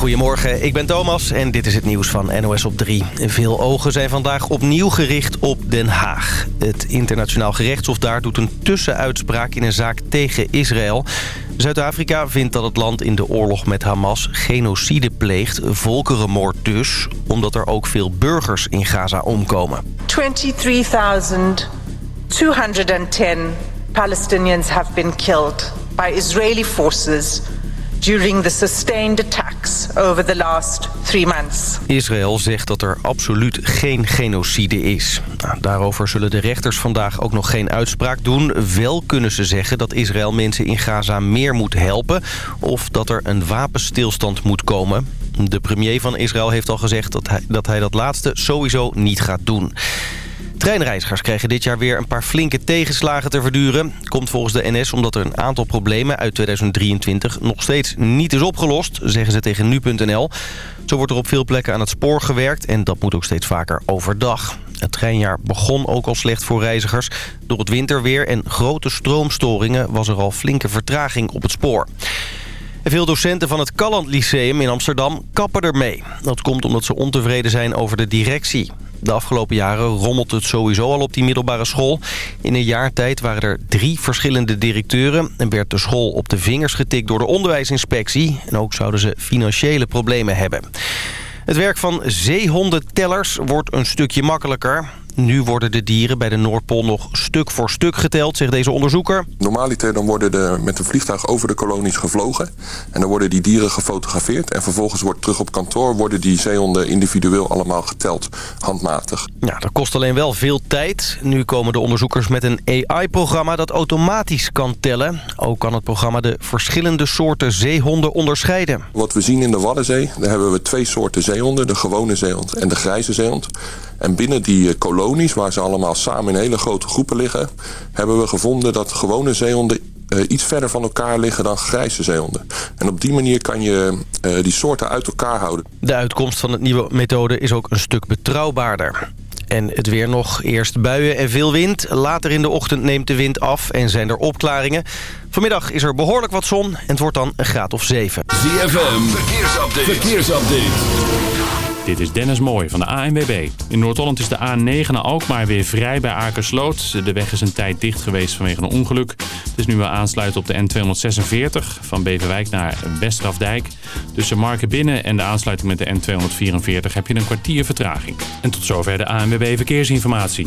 Goedemorgen, ik ben Thomas en dit is het nieuws van NOS op 3. Veel ogen zijn vandaag opnieuw gericht op Den Haag. Het internationaal gerechtshof daar doet een tussenuitspraak in een zaak tegen Israël. Zuid-Afrika vindt dat het land in de oorlog met Hamas genocide pleegt, volkerenmoord dus, omdat er ook veel burgers in Gaza omkomen. 23,210 Palestinians have been killed by Israeli forces during the sustained over the last three months. Israël zegt dat er absoluut geen genocide is. Nou, daarover zullen de rechters vandaag ook nog geen uitspraak doen. Wel kunnen ze zeggen dat Israël mensen in Gaza meer moet helpen... of dat er een wapenstilstand moet komen. De premier van Israël heeft al gezegd dat, hij dat laatste sowieso niet gaat doen. Treinreizigers krijgen dit jaar weer een paar flinke tegenslagen te verduren. Komt volgens de NS omdat er een aantal problemen uit 2023 nog steeds niet is opgelost, zeggen ze tegen nu.nl. Zo wordt er op veel plekken aan het spoor gewerkt en dat moet ook steeds vaker overdag. Het treinjaar begon ook al slecht voor reizigers. Door het winterweer en grote stroomstoringen was er al flinke vertraging op het spoor. veel docenten van het Calland Lyceum in Amsterdam kappen ermee. Dat komt omdat ze ontevreden zijn over de directie. De afgelopen jaren rommelt het sowieso al op die middelbare school. In een jaar tijd waren er drie verschillende directeuren... en werd de school op de vingers getikt door de onderwijsinspectie. En ook zouden ze financiële problemen hebben. Het werk van zeehondentellers wordt een stukje makkelijker. Nu worden de dieren bij de Noordpool nog stuk voor stuk geteld, zegt deze onderzoeker. Normaliter dan worden er met een vliegtuig over de kolonies gevlogen. En dan worden die dieren gefotografeerd. En vervolgens wordt terug op kantoor worden die zeehonden individueel allemaal geteld, handmatig. Ja, dat kost alleen wel veel tijd. Nu komen de onderzoekers met een AI-programma dat automatisch kan tellen. Ook kan het programma de verschillende soorten zeehonden onderscheiden. Wat we zien in de Waddenzee, daar hebben we twee soorten zeehonden. De gewone zeehond en de grijze zeehond. En binnen die eh, kolonies, waar ze allemaal samen in hele grote groepen liggen... hebben we gevonden dat gewone zeehonden uh, iets verder van elkaar liggen dan grijze zeehonden. En op die manier kan je uh, die soorten uit elkaar houden. De uitkomst van het nieuwe methode is ook een stuk betrouwbaarder. En het weer nog. Eerst buien en veel wind. Later in de ochtend neemt de wind af en zijn er opklaringen. Vanmiddag is er behoorlijk wat zon en het wordt dan een graad of 7. ZFM, verkeersupdate. verkeersupdate. Dit is Dennis Mooij van de ANWB. In Noord-Holland is de A9 naar Alkmaar weer vrij bij Akersloot. De weg is een tijd dicht geweest vanwege een ongeluk. Het is nu weer aansluiten op de N246 van Beverwijk naar Westrafdijk. Tussen Marken binnen en de aansluiting met de N244 heb je een kwartier vertraging. En tot zover de ANWB Verkeersinformatie.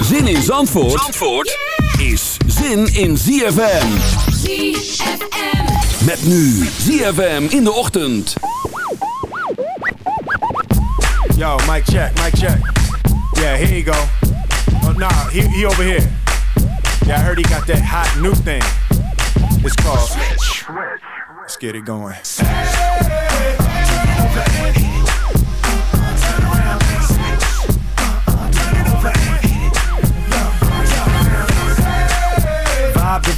Zin in Zandvoort, Zandvoort is zin in ZFM. ZFM. Met nu ZFM in de ochtend. Yo, mic check, mic check. Yeah, here you go. Oh, nah, he, he over here. Yeah, I heard he got that hot new thing. It's called Switch. Let's get it going.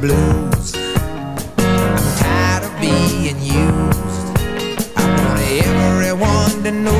Blues. I'm tired of being used. I want everyone to know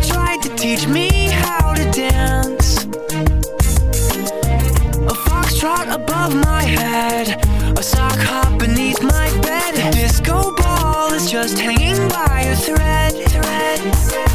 Teach me how to dance A foxtrot above my head A sock hop beneath my bed A disco ball is just hanging by a thread, thread, thread.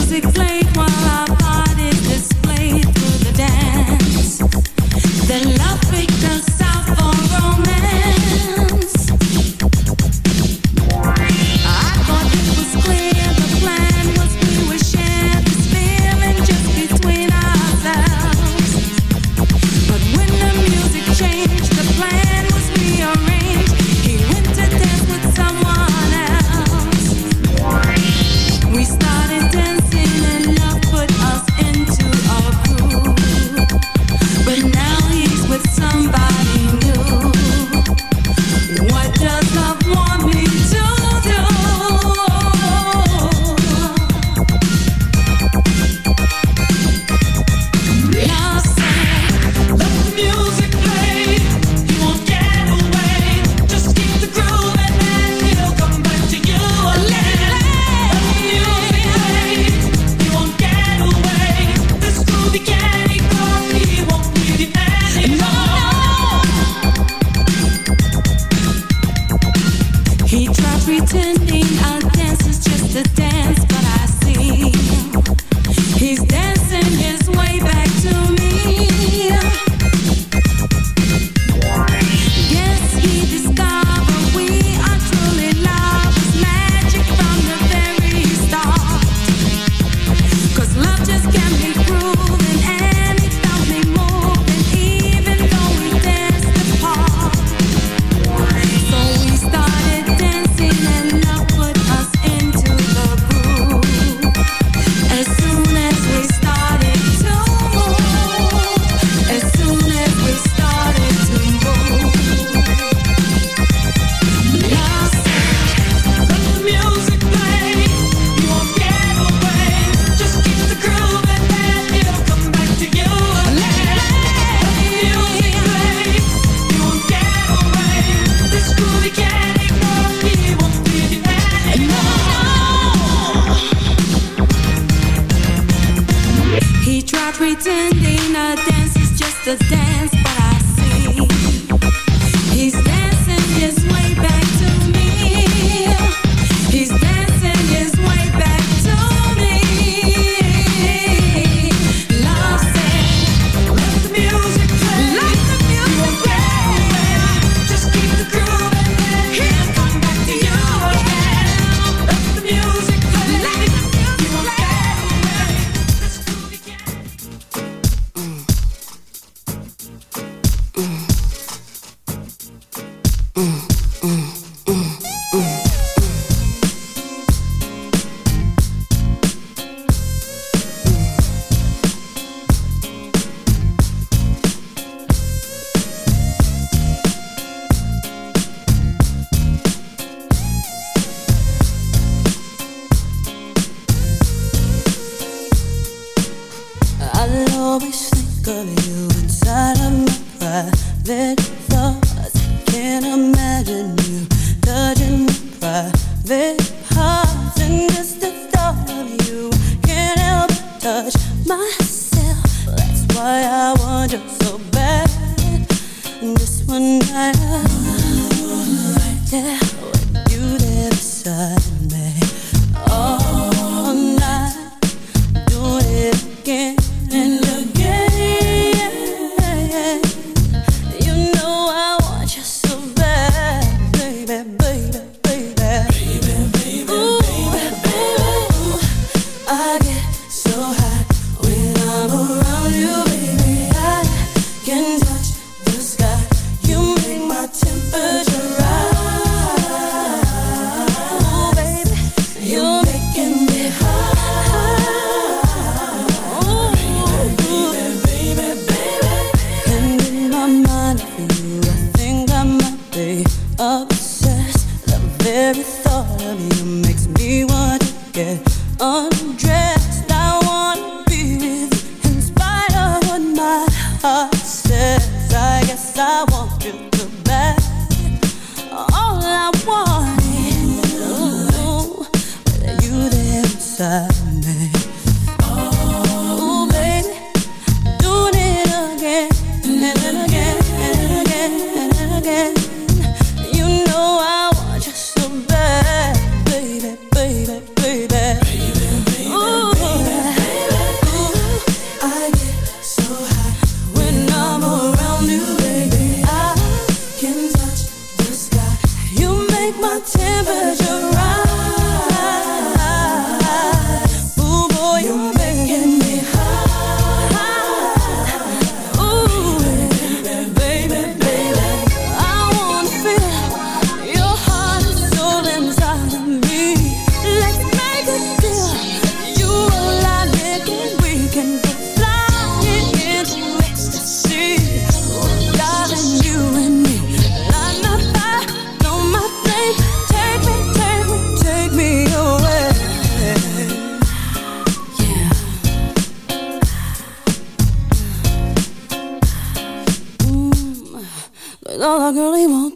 Music played while our bodies displayed through the dance.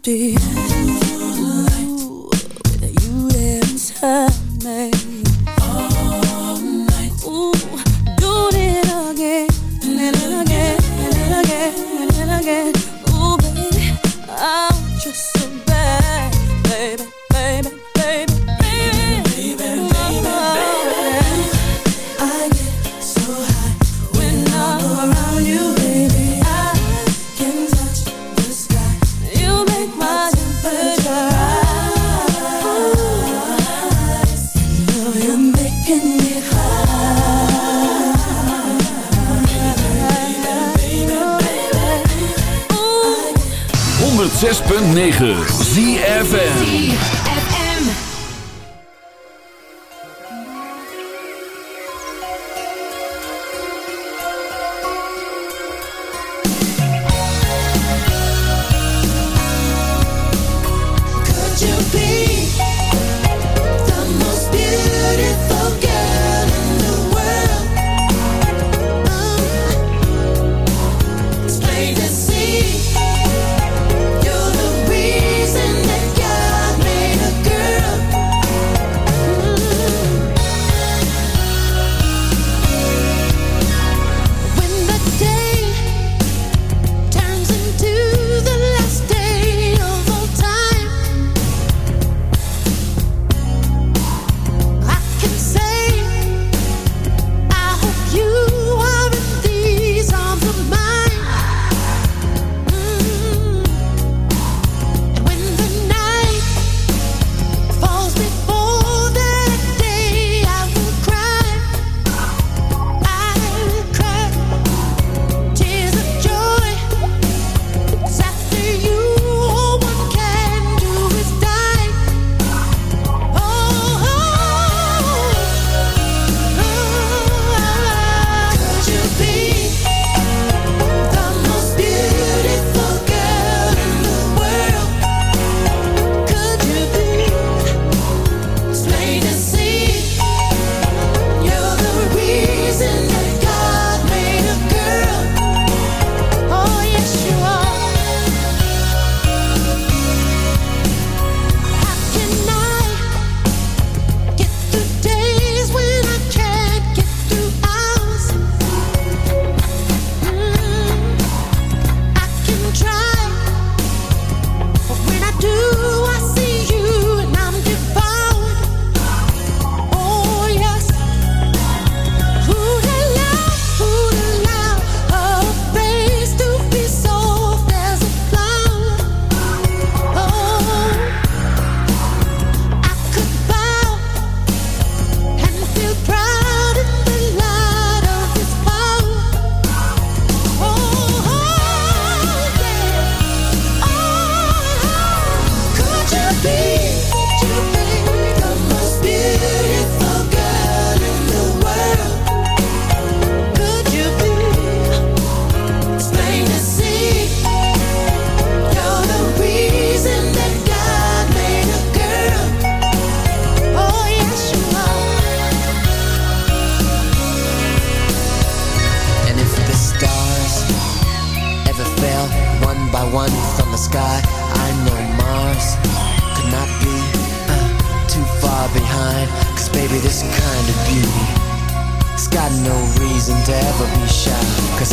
Really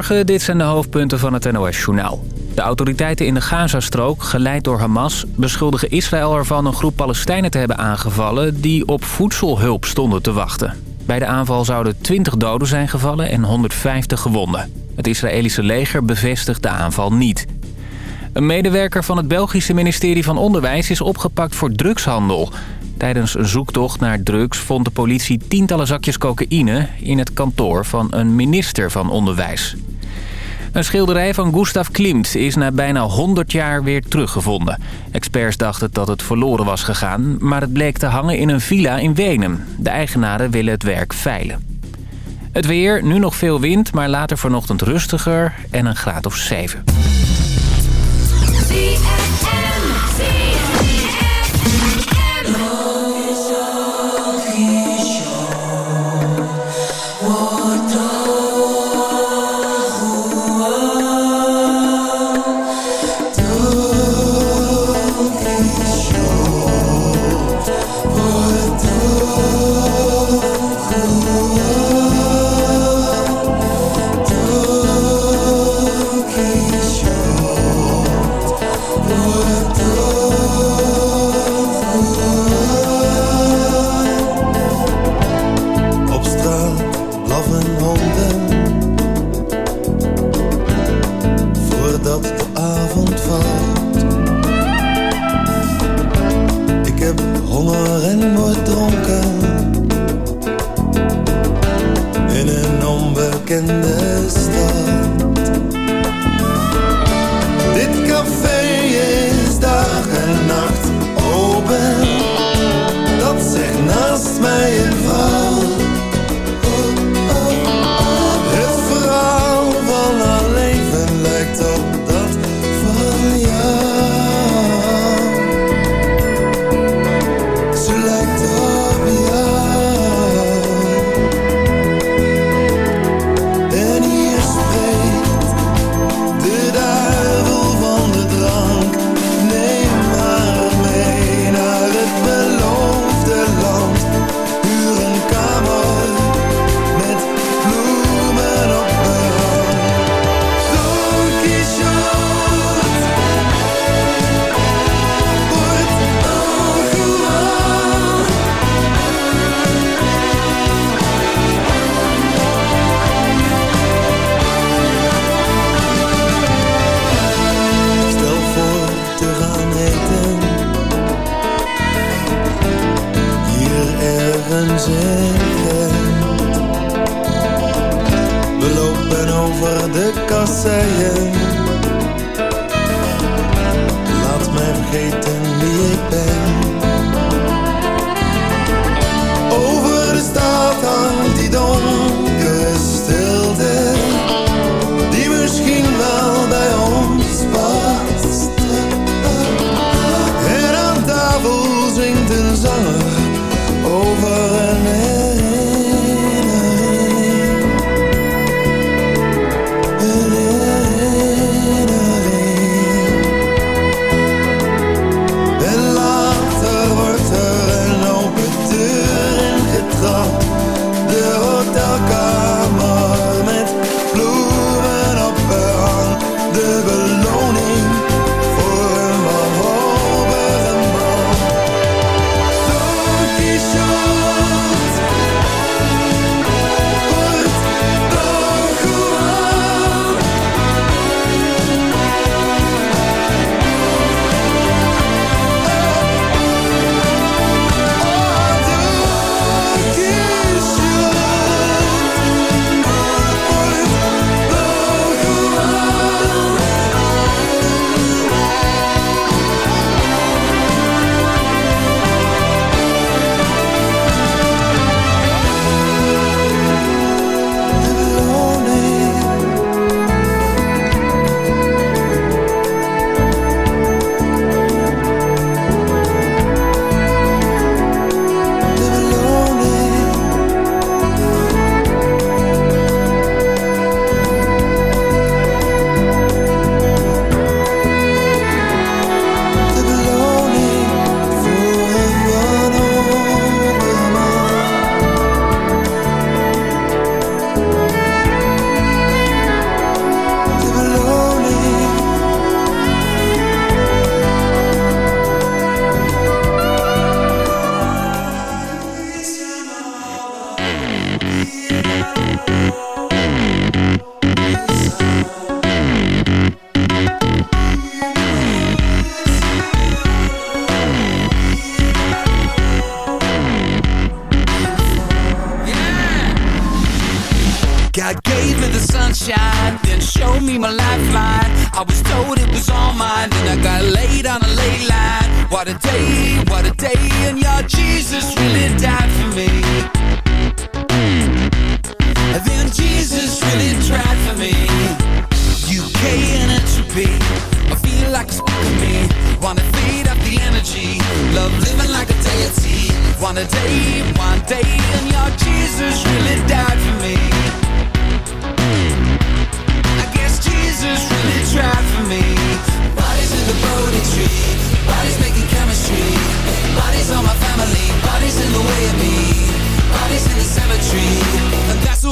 Dit zijn de hoofdpunten van het NOS-journaal. De autoriteiten in de Gazastrook, geleid door Hamas... beschuldigen Israël ervan een groep Palestijnen te hebben aangevallen... die op voedselhulp stonden te wachten. Bij de aanval zouden 20 doden zijn gevallen en 150 gewonden. Het Israëlische leger bevestigt de aanval niet. Een medewerker van het Belgische ministerie van Onderwijs is opgepakt voor drugshandel... Tijdens een zoektocht naar drugs vond de politie tientallen zakjes cocaïne... in het kantoor van een minister van Onderwijs. Een schilderij van Gustav Klimt is na bijna 100 jaar weer teruggevonden. Experts dachten dat het verloren was gegaan, maar het bleek te hangen in een villa in Wenen. De eigenaren willen het werk veilen. Het weer, nu nog veel wind, maar later vanochtend rustiger en een graad of 7.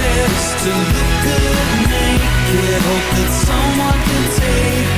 is to look good naked. Hope that someone can take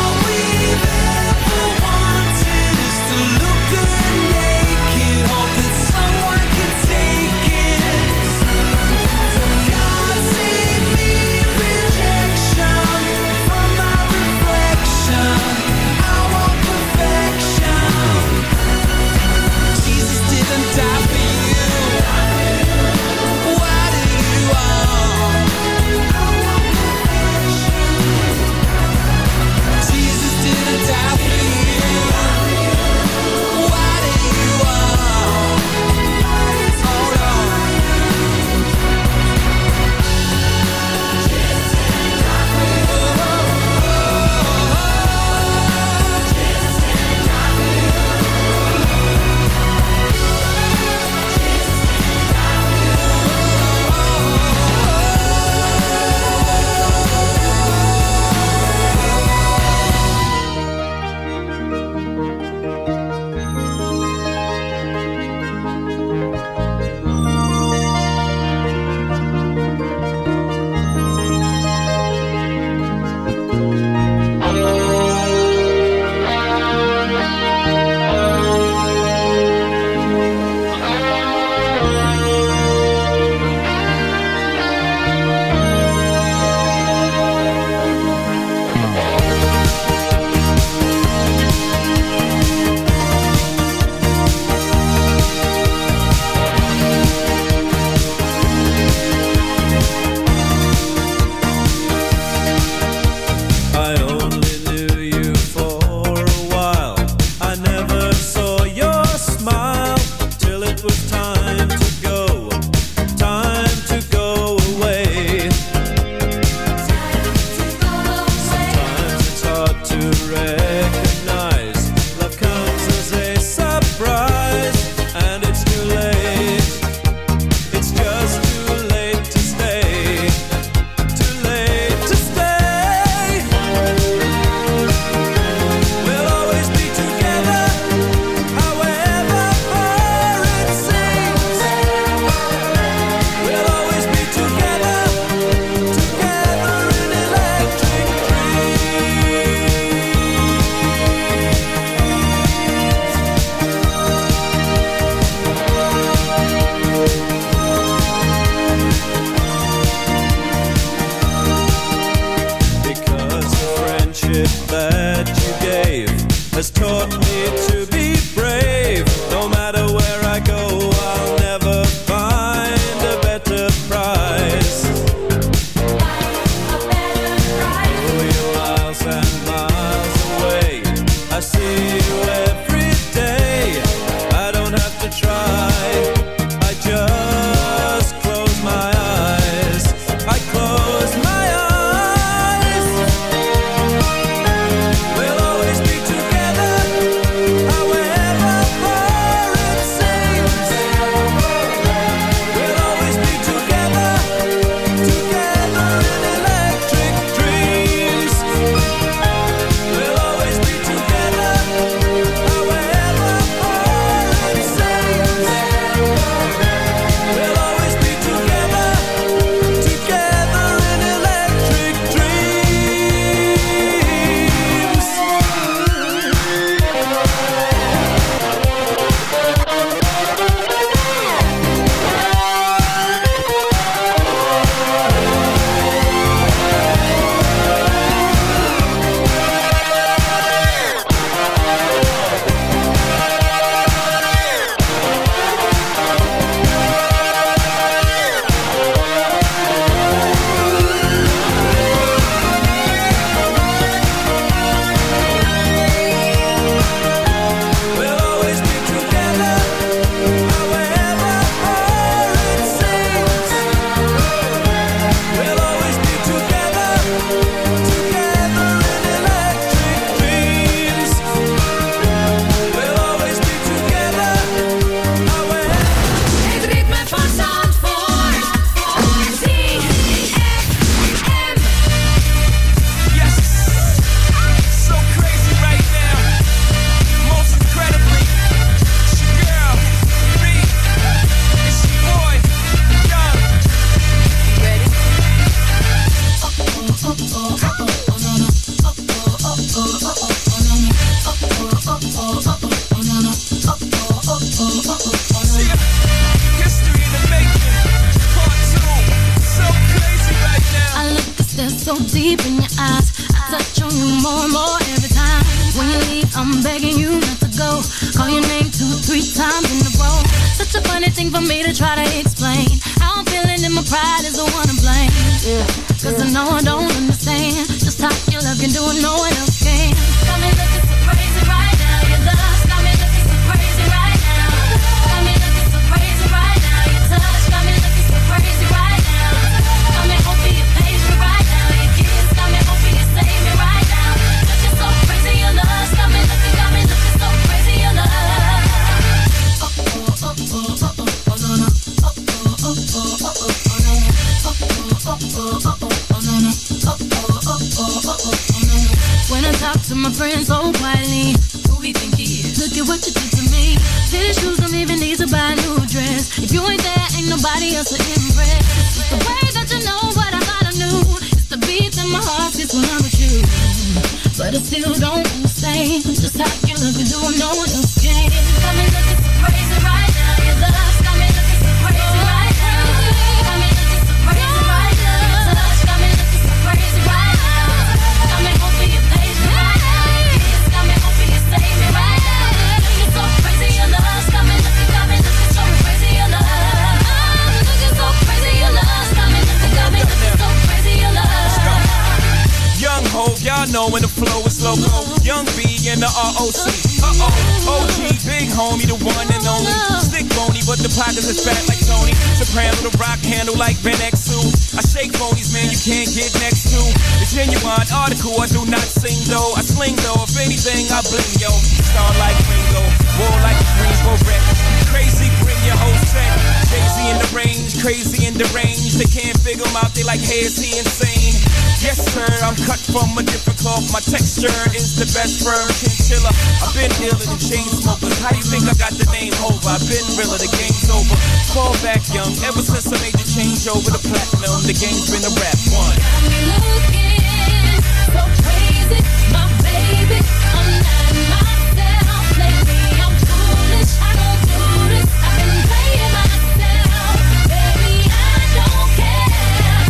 Over the to platinum, the game's been a rap one. Got me looking so crazy, my baby. I'm not myself. I'm foolish. I don't do this. I've been playing myself, baby. I don't care,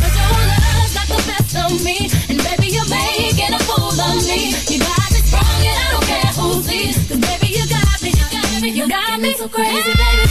but your the best of me, and baby you're making a fool of me. You got me and I don't care baby you got me, you got me, you got me so crazy, baby.